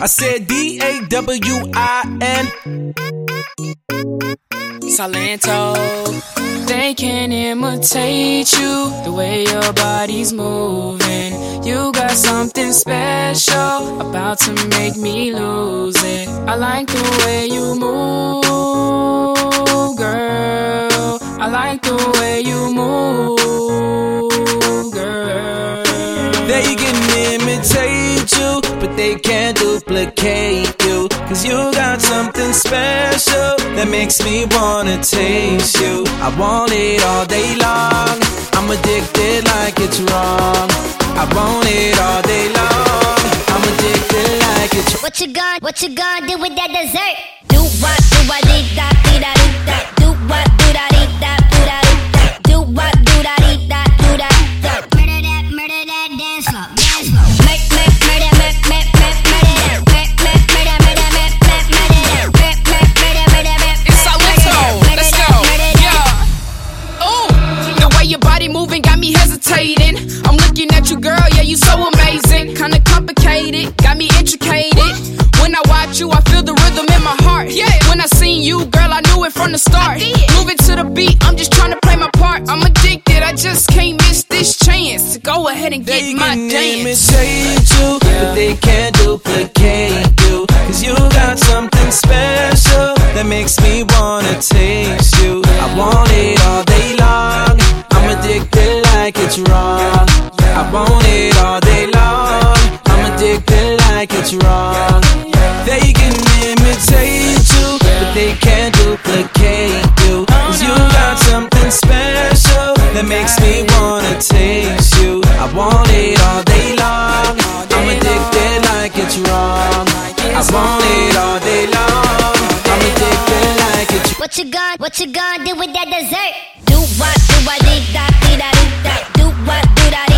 I said D A W I N. Salento. They can imitate you the way your body's moving. You got something special about to make me lose it. I like the way you move, girl. I like the way you move, girl. They can imitate you, but they can't duplicate you. Cause you got something special that makes me wanna taste you. I want it all day long. I'm addicted like it's wrong. I want it all day long. I'm addicted like it's wrong. What you gonna, what you gonna do with that dessert? Do what, do what, dee da. Do what, seen you, girl, I knew it from the start. Moving to the beat, I'm just trying to play my part. I'm addicted, I just can't miss this chance to go ahead and get They my can dance. imitate you, but they can't duplicate you. Cause you got something special that makes me wanna taste you. I want it all day long. I'm addicted like it's wrong. I want it all day long. I'm addicted like it's wrong. They can imitate you, but they can't duplicate you. Oh, Cause you got something special that makes me wanna taste you. I want it all day long. I'm addicted like it's wrong. I want it all day long. I'm addicted like it's What you gonna, what you gonna do with that dessert? Do what, do dee da, dee da, dee da. Do what, do da, dee